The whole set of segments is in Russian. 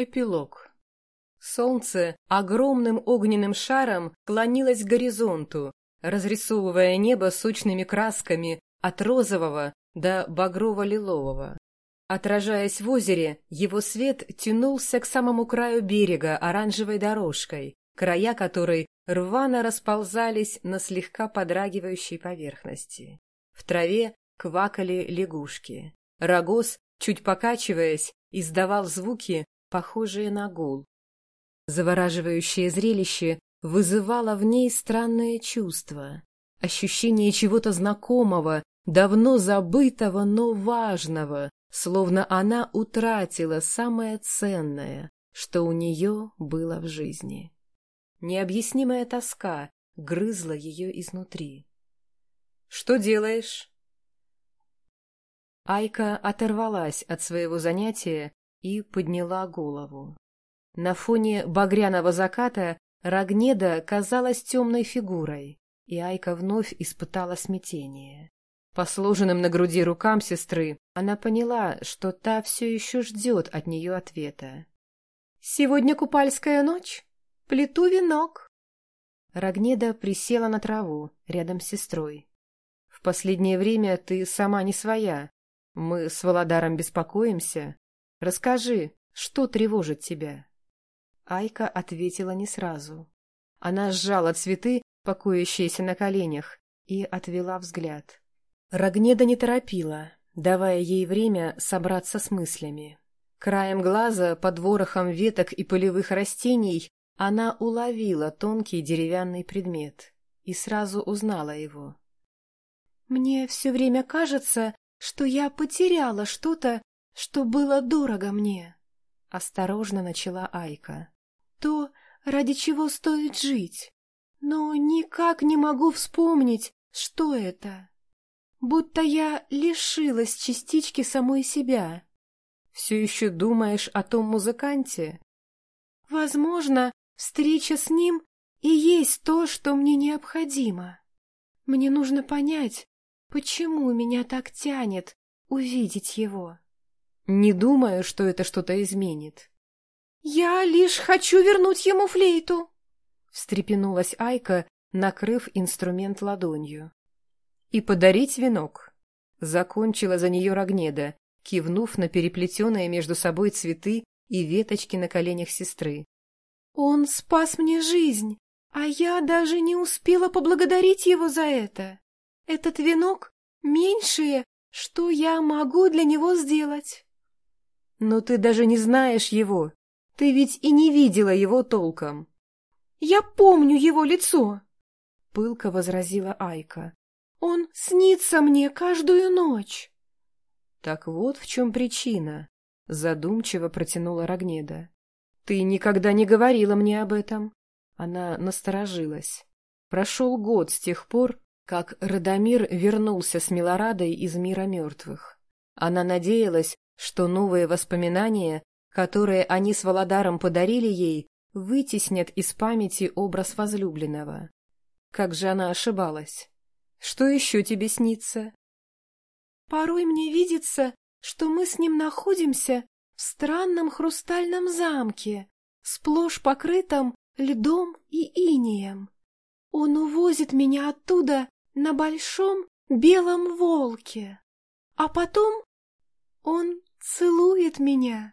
Эпилог. Солнце огромным огненным шаром клонилось к горизонту, разрисовывая небо сочными красками от розового до багрово-лилового. Отражаясь в озере, его свет тянулся к самому краю берега оранжевой дорожкой, края которой рвано расползались на слегка подрагивающей поверхности. В траве квакали лягушки. Рогоз, чуть покачиваясь, издавал звуки, похожие на гул. Завораживающее зрелище вызывало в ней странное чувство, ощущение чего-то знакомого, давно забытого, но важного, словно она утратила самое ценное, что у нее было в жизни. Необъяснимая тоска грызла ее изнутри. «Что делаешь?» Айка оторвалась от своего занятия и подняла голову. На фоне багряного заката Рогнеда казалась темной фигурой, и Айка вновь испытала смятение. По сложенным на груди рукам сестры она поняла, что та все еще ждет от нее ответа. «Сегодня купальская ночь. Плету венок». Рогнеда присела на траву рядом с сестрой. «В последнее время ты сама не своя. Мы с Володаром беспокоимся. Расскажи, что тревожит тебя?» Айка ответила не сразу. Она сжала цветы, покоящиеся на коленях, и отвела взгляд. Рогнеда не торопила, давая ей время собраться с мыслями. Краем глаза, под ворохом веток и полевых растений, она уловила тонкий деревянный предмет и сразу узнала его. «Мне все время кажется, что я потеряла что-то, что было дорого мне», — осторожно начала Айка. «То, ради чего стоит жить, но никак не могу вспомнить, что это. Будто я лишилась частички самой себя». «Все еще думаешь о том музыканте?» «Возможно, встреча с ним и есть то, что мне необходимо. Мне нужно понять, почему меня так тянет увидеть его». Не думаю, что это что-то изменит. «Я лишь хочу вернуть ему флейту!» Встрепенулась Айка, накрыв инструмент ладонью. «И подарить венок!» Закончила за нее Рогнеда, кивнув на переплетенные между собой цветы и веточки на коленях сестры. «Он спас мне жизнь, а я даже не успела поблагодарить его за это. Этот венок — меньшее, что я могу для него сделать». «Но ты даже не знаешь его. Ты ведь и не видела его толком». «Я помню его лицо», — пылко возразила Айка. «Он снится мне каждую ночь». «Так вот в чем причина», — задумчиво протянула Рогнеда. «Ты никогда не говорила мне об этом». Она насторожилась. Прошел год с тех пор, как Радомир вернулся с Милорадой из мира мертвых. Она надеялась, что новые воспоминания, которые они с Володаром подарили ей, вытеснят из памяти образ возлюбленного. Как же она ошибалась. Что еще тебе снится? Порой мне видится, что мы с ним находимся в странном хрустальном замке, сплошь покрытом льдом и инеем. Он увозит меня оттуда на большом белом волке, а потом он целует меня.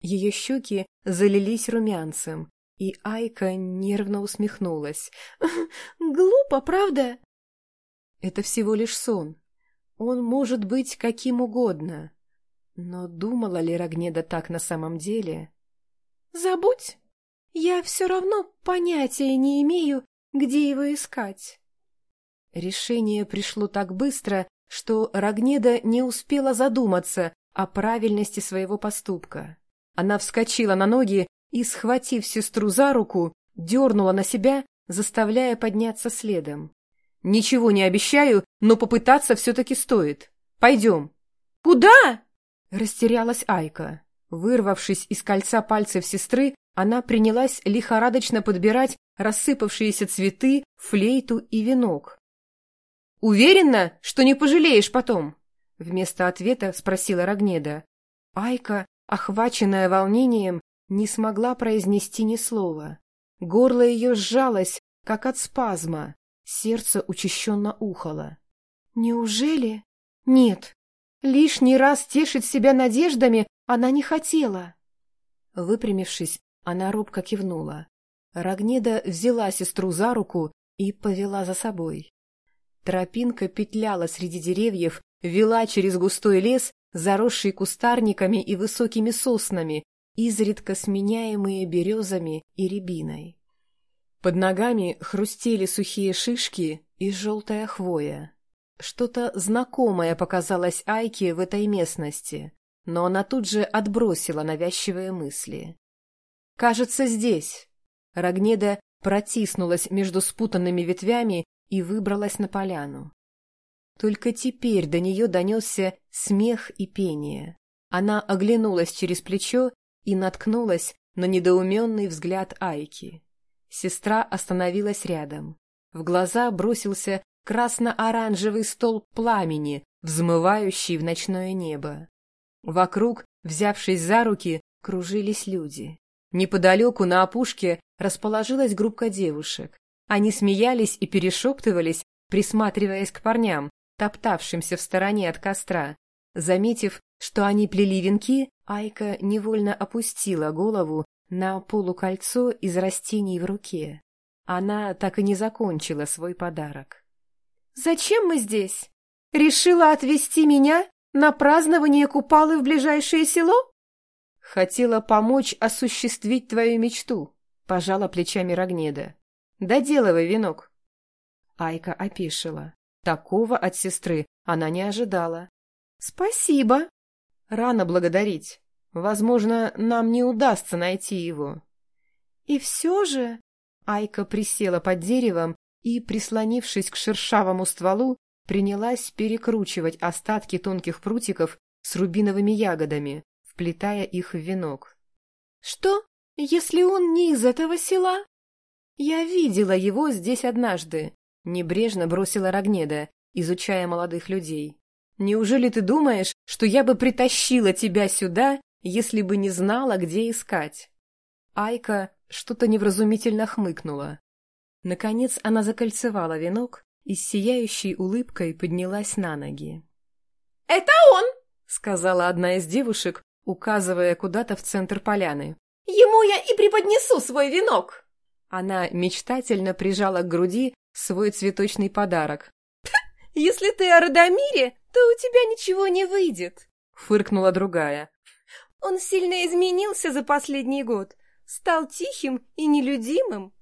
Ее щеки залились румянцем, и Айка нервно усмехнулась. Глупо, правда? Это всего лишь сон. Он может быть каким угодно. Но думала ли Рогнеда так на самом деле? Забудь. Я все равно понятия не имею, где его искать. Решение пришло так быстро, что Рогнеда не успела задуматься, о правильности своего поступка. Она вскочила на ноги и, схватив сестру за руку, дернула на себя, заставляя подняться следом. «Ничего не обещаю, но попытаться все-таки стоит. Пойдем». «Куда?» — растерялась Айка. Вырвавшись из кольца пальцев сестры, она принялась лихорадочно подбирать рассыпавшиеся цветы, флейту и венок. «Уверена, что не пожалеешь потом?» Вместо ответа спросила Рогнеда. Айка, охваченная волнением, не смогла произнести ни слова. Горло ее сжалось, как от спазма, сердце учащенно ухало. Неужели? Нет, лишний раз тешить себя надеждами она не хотела. Выпрямившись, она робко кивнула. Рогнеда взяла сестру за руку и повела за собой. Тропинка петляла среди деревьев, вела через густой лес, заросший кустарниками и высокими соснами, изредка сменяемые березами и рябиной. Под ногами хрустели сухие шишки и желтая хвоя. Что-то знакомое показалось Айке в этой местности, но она тут же отбросила навязчивые мысли. «Кажется, здесь». Рогнеда протиснулась между спутанными ветвями и выбралась на поляну. Только теперь до нее донесся смех и пение. Она оглянулась через плечо и наткнулась на недоуменный взгляд Айки. Сестра остановилась рядом. В глаза бросился красно-оранжевый столб пламени, взмывающий в ночное небо. Вокруг, взявшись за руки, кружились люди. Неподалеку на опушке расположилась группа девушек. Они смеялись и перешептывались, присматриваясь к парням, топтавшимся в стороне от костра. Заметив, что они плели венки, Айка невольно опустила голову на полукольцо из растений в руке. Она так и не закончила свой подарок. «Зачем мы здесь? Решила отвезти меня на празднование Купалы в ближайшее село?» «Хотела помочь осуществить твою мечту», — пожала плечами Рогнеда. «Доделывай венок». Айка опешила. Такого от сестры она не ожидала. «Спасибо», Рано благодарить. Возможно, нам не удастся найти его. И все же... Айка присела под деревом и, прислонившись к шершавому стволу, принялась перекручивать остатки тонких прутиков с рубиновыми ягодами, вплетая их в венок. — Что, если он не из этого села? — Я видела его здесь однажды, — небрежно бросила Рогнеда, изучая молодых людей. Неужели ты думаешь, что я бы притащила тебя сюда, если бы не знала, где искать?» Айка что-то невразумительно хмыкнула. Наконец она закольцевала венок и с сияющей улыбкой поднялась на ноги. «Это он!» — сказала одна из девушек, указывая куда-то в центр поляны. «Ему я и преподнесу свой венок!» Она мечтательно прижала к груди свой цветочный подарок. «Если ты о Радомире, то у тебя ничего не выйдет», — фыркнула другая. «Он сильно изменился за последний год, стал тихим и нелюдимым».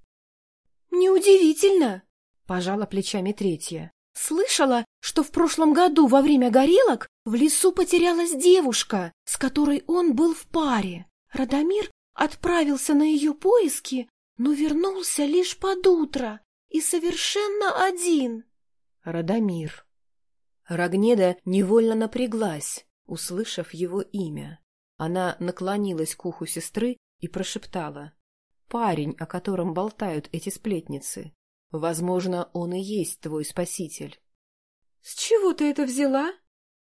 «Неудивительно», — пожала плечами третья. «Слышала, что в прошлом году во время горелок в лесу потерялась девушка, с которой он был в паре. Радомир отправился на ее поиски, но вернулся лишь под утро и совершенно один». Радомир. Рогнеда невольно напряглась, услышав его имя. Она наклонилась к уху сестры и прошептала. «Парень, о котором болтают эти сплетницы. Возможно, он и есть твой спаситель». «С чего ты это взяла?»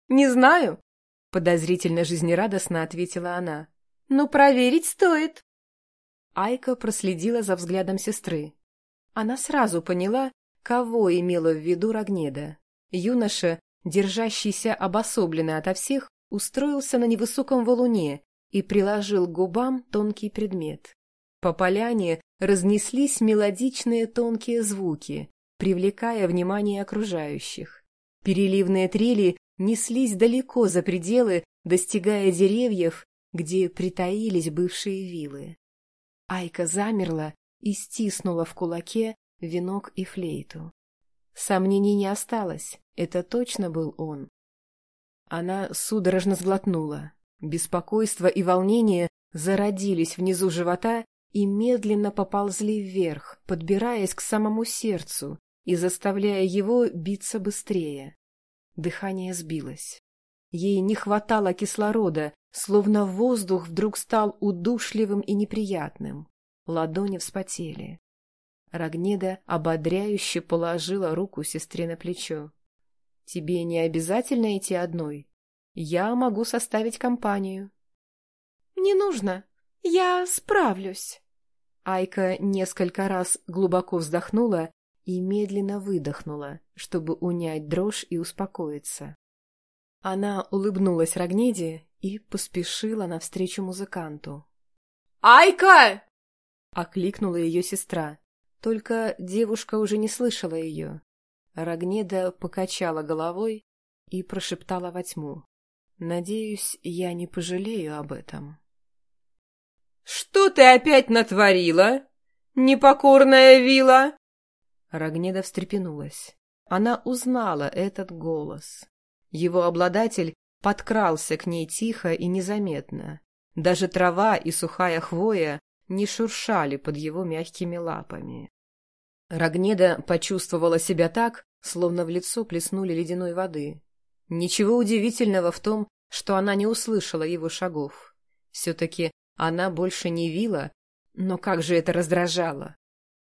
«Не знаю», — подозрительно жизнерадостно ответила она. «Но проверить стоит». Айка проследила за взглядом сестры. Она сразу поняла, кого имела в виду Рогнеда. Юноша, держащийся обособленно ото всех, устроился на невысоком валуне и приложил к губам тонкий предмет. По поляне разнеслись мелодичные тонкие звуки, привлекая внимание окружающих. Переливные трели неслись далеко за пределы, достигая деревьев, где притаились бывшие вилы. Айка замерла и стиснула в кулаке венок и флейту. Сомнений не осталось, это точно был он. Она судорожно сглотнула. Беспокойство и волнение зародились внизу живота и медленно поползли вверх, подбираясь к самому сердцу и заставляя его биться быстрее. Дыхание сбилось. Ей не хватало кислорода, словно воздух вдруг стал удушливым и неприятным. Ладони вспотели. Рогнеда ободряюще положила руку сестре на плечо. — Тебе не обязательно идти одной. Я могу составить компанию. — Не нужно. Я справлюсь. Айка несколько раз глубоко вздохнула и медленно выдохнула, чтобы унять дрожь и успокоиться. Она улыбнулась Рогнеде и поспешила навстречу музыканту. «Айка!» — окликнула ее сестра. Только девушка уже не слышала ее. Рогнеда покачала головой и прошептала во тьму. «Надеюсь, я не пожалею об этом». «Что ты опять натворила, непокорная вила?» Рогнеда встрепенулась. Она узнала этот голос. Его обладатель подкрался к ней тихо и незаметно. Даже трава и сухая хвоя не шуршали под его мягкими лапами. Рогнеда почувствовала себя так, словно в лицо плеснули ледяной воды. Ничего удивительного в том, что она не услышала его шагов. Все-таки она больше не вила, но как же это раздражало!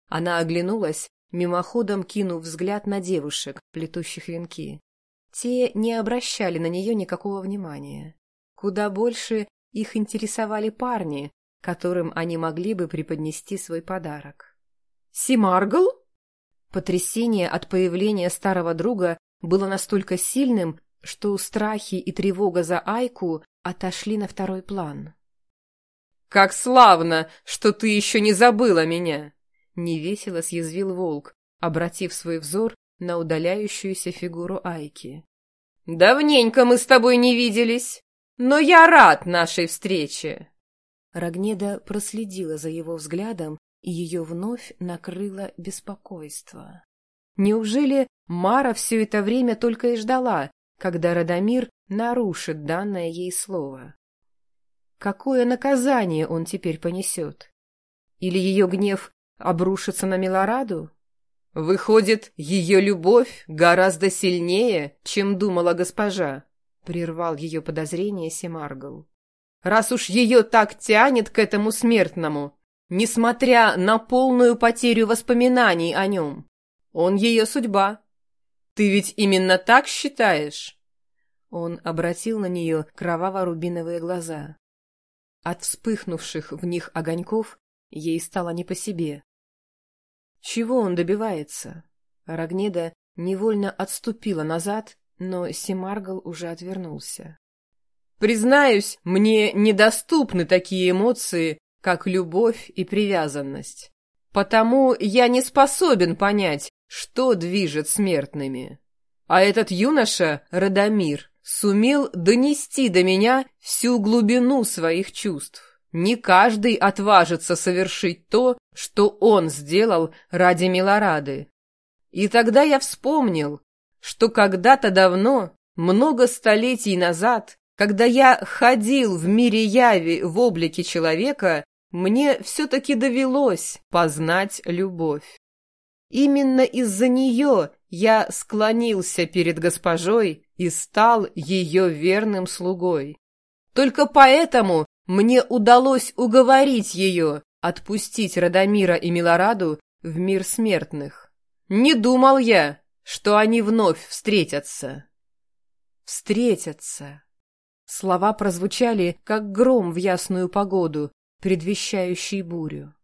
Она оглянулась, мимоходом кинув взгляд на девушек, плетущих венки. Те не обращали на нее никакого внимания. Куда больше их интересовали парни, которым они могли бы преподнести свой подарок. «Симаргл?» Потрясение от появления старого друга было настолько сильным, что страхи и тревога за Айку отошли на второй план. «Как славно, что ты еще не забыла меня!» Невесело съязвил волк, обратив свой взор на удаляющуюся фигуру Айки. «Давненько мы с тобой не виделись, но я рад нашей встрече!» Рогнеда проследила за его взглядом, и ее вновь накрыло беспокойство. Неужели Мара все это время только и ждала, когда Радомир нарушит данное ей слово? Какое наказание он теперь понесет? Или ее гнев обрушится на Милораду? Выходит, ее любовь гораздо сильнее, чем думала госпожа, — прервал ее подозрение Семаргл раз уж ее так тянет к этому смертному, несмотря на полную потерю воспоминаний о нем. Он ее судьба. Ты ведь именно так считаешь?» Он обратил на нее кроваво-рубиновые глаза. От вспыхнувших в них огоньков ей стало не по себе. Чего он добивается? Рогнеда невольно отступила назад, но Семаргл уже отвернулся. Признаюсь, мне недоступны такие эмоции, как любовь и привязанность. Потому я не способен понять, что движет смертными. А этот юноша, Радомир, сумел донести до меня всю глубину своих чувств. Не каждый отважится совершить то, что он сделал ради Милорады. И тогда я вспомнил, что когда-то давно, много столетий назад, когда я ходил в мире яви в облике человека, мне все-таки довелось познать любовь. Именно из-за нее я склонился перед госпожой и стал ее верным слугой. Только поэтому мне удалось уговорить ее отпустить Радомира и Милораду в мир смертных. Не думал я, что они вновь встретятся. Встретятся. Слова прозвучали, как гром в ясную погоду, предвещающий бурю.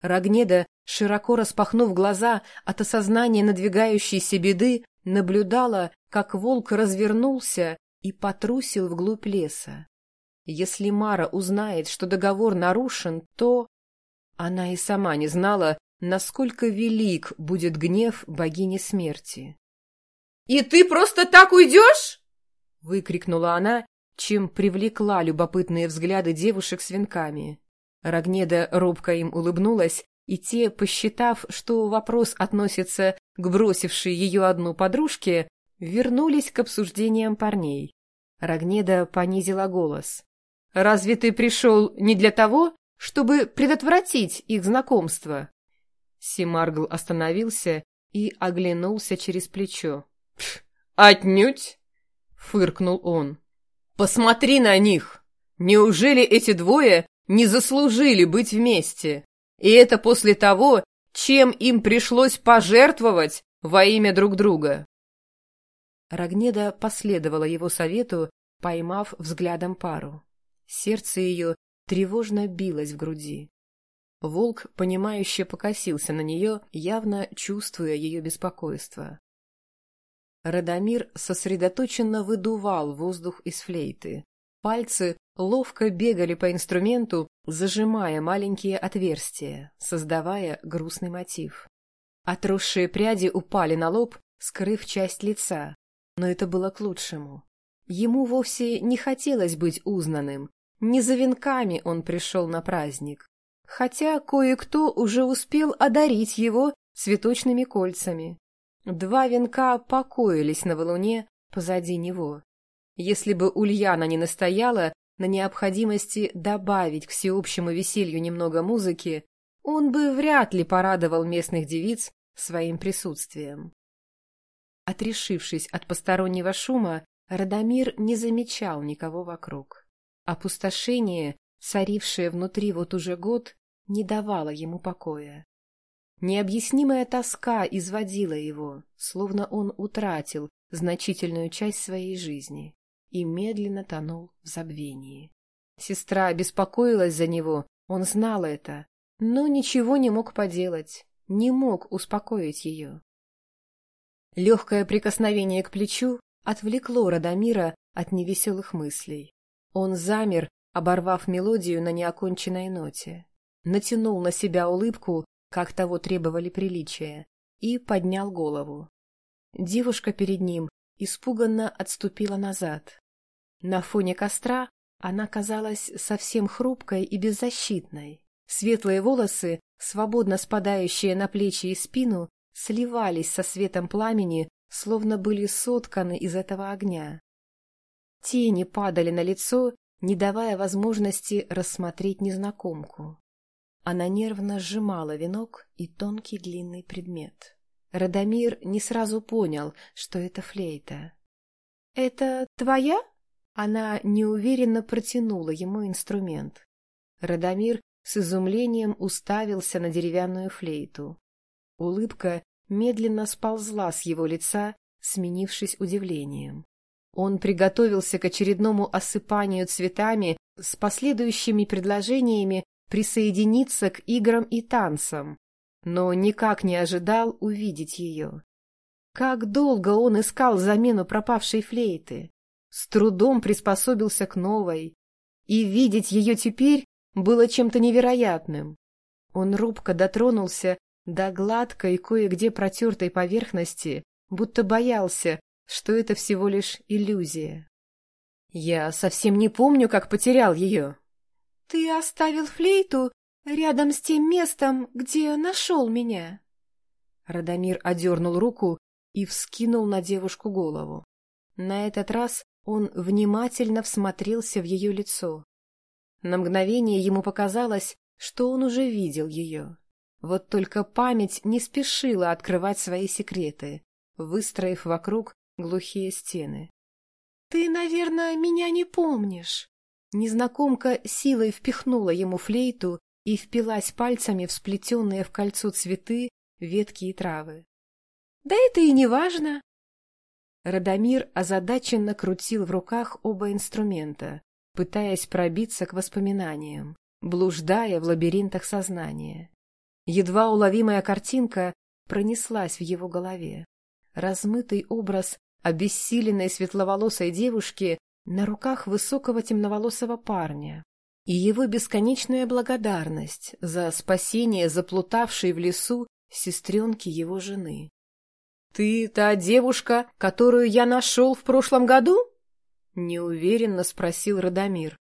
Рогнеда, широко распахнув глаза от осознания надвигающейся беды, наблюдала, как волк развернулся и потрусил вглубь леса. Если Мара узнает, что договор нарушен, то... Она и сама не знала, насколько велик будет гнев богини смерти. — И ты просто так уйдешь? — выкрикнула она чем привлекла любопытные взгляды девушек с венками. Рогнеда робко им улыбнулась, и те, посчитав, что вопрос относится к бросившей ее одну подружке, вернулись к обсуждениям парней. Рогнеда понизила голос. «Разве ты пришел не для того, чтобы предотвратить их знакомство?» Симаргл остановился и оглянулся через плечо. «Отнюдь!» — фыркнул он. Посмотри на них! Неужели эти двое не заслужили быть вместе? И это после того, чем им пришлось пожертвовать во имя друг друга. Рогнеда последовала его совету, поймав взглядом пару. Сердце ее тревожно билось в груди. Волк, понимающе покосился на нее, явно чувствуя ее беспокойство. Радомир сосредоточенно выдувал воздух из флейты. Пальцы ловко бегали по инструменту, зажимая маленькие отверстия, создавая грустный мотив. Отросшие пряди упали на лоб, скрыв часть лица, но это было к лучшему. Ему вовсе не хотелось быть узнанным, не за венками он пришел на праздник, хотя кое-кто уже успел одарить его цветочными кольцами. Два венка покоились на валуне позади него. Если бы Ульяна не настояла на необходимости добавить к всеобщему веселью немного музыки, он бы вряд ли порадовал местных девиц своим присутствием. Отрешившись от постороннего шума, Радомир не замечал никого вокруг. Опустошение, царившее внутри вот уже год, не давало ему покоя. Необъяснимая тоска изводила его, словно он утратил значительную часть своей жизни и медленно тонул в забвении. Сестра беспокоилась за него, он знал это, но ничего не мог поделать, не мог успокоить ее. Легкое прикосновение к плечу отвлекло Радомира от невеселых мыслей. Он замер, оборвав мелодию на неоконченной ноте, натянул на себя улыбку, как того требовали приличия, и поднял голову. Девушка перед ним испуганно отступила назад. На фоне костра она казалась совсем хрупкой и беззащитной. Светлые волосы, свободно спадающие на плечи и спину, сливались со светом пламени, словно были сотканы из этого огня. Тени падали на лицо, не давая возможности рассмотреть незнакомку. Она нервно сжимала венок и тонкий длинный предмет. Радомир не сразу понял, что это флейта. — Это твоя? Она неуверенно протянула ему инструмент. Радомир с изумлением уставился на деревянную флейту. Улыбка медленно сползла с его лица, сменившись удивлением. Он приготовился к очередному осыпанию цветами с последующими предложениями присоединиться к играм и танцам, но никак не ожидал увидеть ее. Как долго он искал замену пропавшей флейты, с трудом приспособился к новой, и видеть ее теперь было чем-то невероятным. Он рубко дотронулся до гладкой кое-где протертой поверхности, будто боялся, что это всего лишь иллюзия. Я совсем не помню, как потерял ее. — Ты оставил флейту рядом с тем местом, где нашел меня. Радомир одернул руку и вскинул на девушку голову. На этот раз он внимательно всмотрелся в ее лицо. На мгновение ему показалось, что он уже видел ее. Вот только память не спешила открывать свои секреты, выстроив вокруг глухие стены. — Ты, наверное, меня не помнишь. Незнакомка силой впихнула ему флейту и впилась пальцами в сплетенные в кольцо цветы, ветки и травы. — Да это и не важно. Радомир озадаченно крутил в руках оба инструмента, пытаясь пробиться к воспоминаниям, блуждая в лабиринтах сознания. Едва уловимая картинка пронеслась в его голове. Размытый образ обессиленной светловолосой девушки на руках высокого темноволосого парня и его бесконечная благодарность за спасение заплутавшей в лесу сестренки его жены. — Ты та девушка, которую я нашел в прошлом году? — неуверенно спросил Радомир.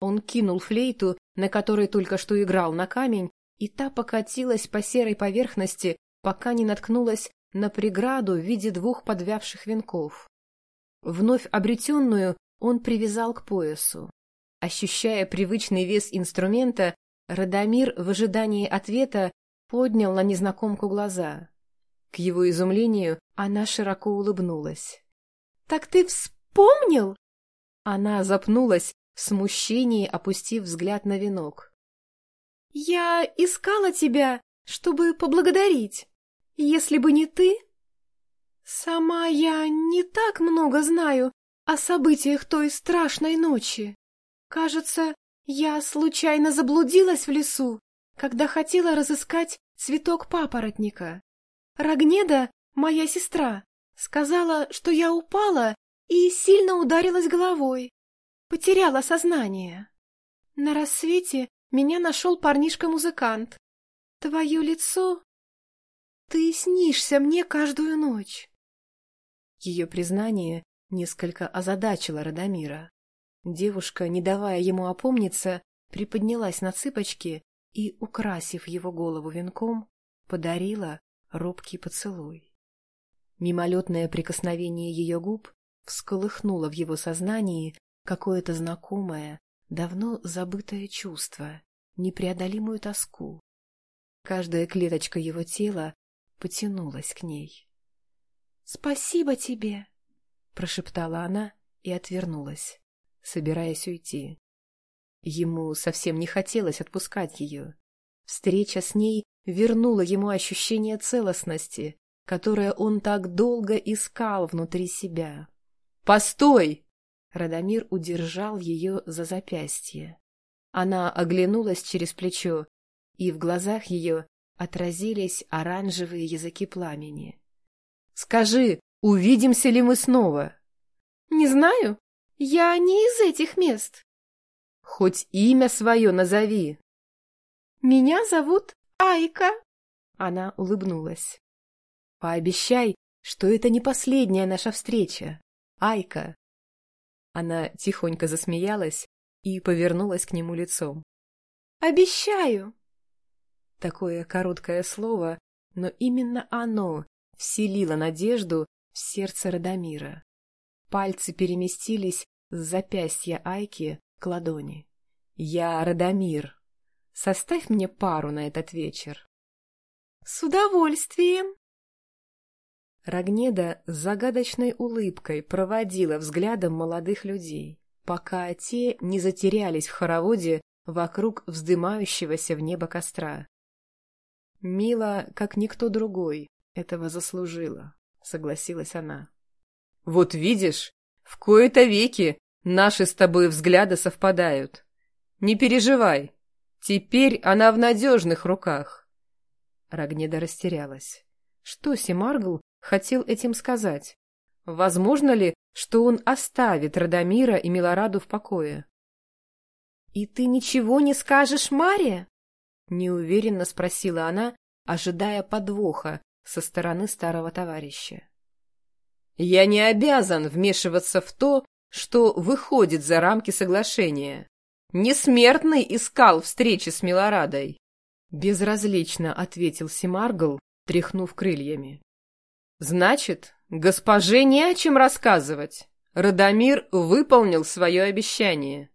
Он кинул флейту, на которой только что играл на камень, и та покатилась по серой поверхности, пока не наткнулась на преграду в виде двух подвявших венков. Вновь обретенную он привязал к поясу. Ощущая привычный вес инструмента, Радомир в ожидании ответа поднял на незнакомку глаза. К его изумлению она широко улыбнулась. — Так ты вспомнил? Она запнулась, в смущении опустив взгляд на венок. Я искала тебя, чтобы поблагодарить. Если бы не ты... Сама я не так много знаю о событиях той страшной ночи. Кажется, Я случайно заблудилась в лесу, когда хотела разыскать цветок папоротника. Рогнеда, моя сестра, сказала, что я упала и сильно ударилась головой. Потеряла сознание. На рассвете меня нашел парнишка-музыкант. Твое лицо... Ты снишься мне каждую ночь. Ее признание несколько озадачило Радомира. Девушка, не давая ему опомниться, приподнялась на цыпочки и, украсив его голову венком, подарила робкий поцелуй. Мимолетное прикосновение ее губ всколыхнуло в его сознании какое-то знакомое, давно забытое чувство, непреодолимую тоску. Каждая клеточка его тела потянулась к ней. — Спасибо тебе! — прошептала она и отвернулась, собираясь уйти. Ему совсем не хотелось отпускать ее. Встреча с ней вернула ему ощущение целостности, которое он так долго искал внутри себя. «Постой!» Радомир удержал ее за запястье. Она оглянулась через плечо, и в глазах ее отразились оранжевые языки пламени. «Скажи, увидимся ли мы снова?» «Не знаю. Я не из этих мест». «Хоть имя свое назови». «Меня зовут Айка». Она улыбнулась. «Пообещай, что это не последняя наша встреча. Айка, она тихонько засмеялась и повернулась к нему лицом. «Обещаю!» Такое короткое слово, но именно оно вселило надежду в сердце Радомира. Пальцы переместились с запястья Айки к ладони. «Я Радомир. Составь мне пару на этот вечер». «С удовольствием!» Рогнеда с загадочной улыбкой проводила взглядом молодых людей, пока те не затерялись в хороводе вокруг вздымающегося в небо костра. Мила, как никто другой, этого заслужила, согласилась она. Вот видишь, в кои-то веки наши с тобой взгляды совпадают. Не переживай, теперь она в надежных руках. Рогнеда растерялась. Что Семаргл хотел этим сказать? Возможно ли, что он оставит Радомира и Милораду в покое? — И ты ничего не скажешь Маре? — неуверенно спросила она, ожидая подвоха со стороны старого товарища. — Я не обязан вмешиваться в то, что выходит за рамки соглашения. Несмертный искал встречи с Милорадой. Безразлично ответил Симаргл, тряхнув крыльями. Значит, госпоже не о чем рассказывать. Радомир выполнил свое обещание.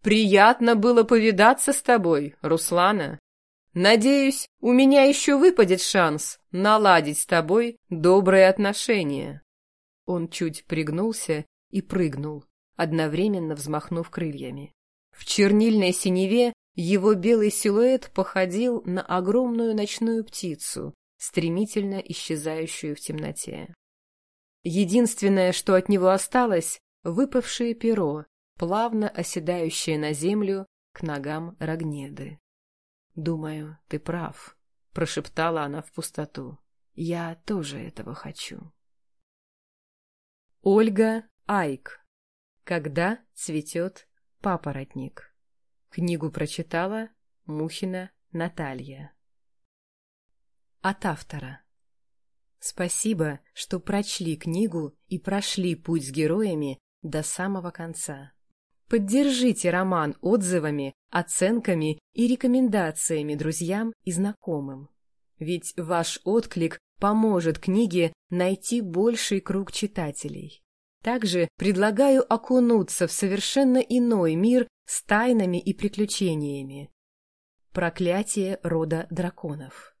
Приятно было повидаться с тобой, Руслана. Надеюсь, у меня еще выпадет шанс наладить с тобой добрые отношения. Он чуть пригнулся и прыгнул, одновременно взмахнув крыльями. В чернильной синеве его белый силуэт походил на огромную ночную птицу, стремительно исчезающую в темноте. Единственное, что от него осталось, выпавшее перо, плавно оседающее на землю к ногам Рогнеды. «Думаю, ты прав», — прошептала она в пустоту. «Я тоже этого хочу». Ольга Айк. Когда цветет папоротник. Книгу прочитала Мухина Наталья. От автора. Спасибо, что прочли книгу и прошли путь с героями до самого конца. Поддержите роман отзывами, оценками и рекомендациями друзьям и знакомым. Ведь ваш отклик поможет книге найти больший круг читателей. Также предлагаю окунуться в совершенно иной мир с тайнами и приключениями. Проклятие рода драконов.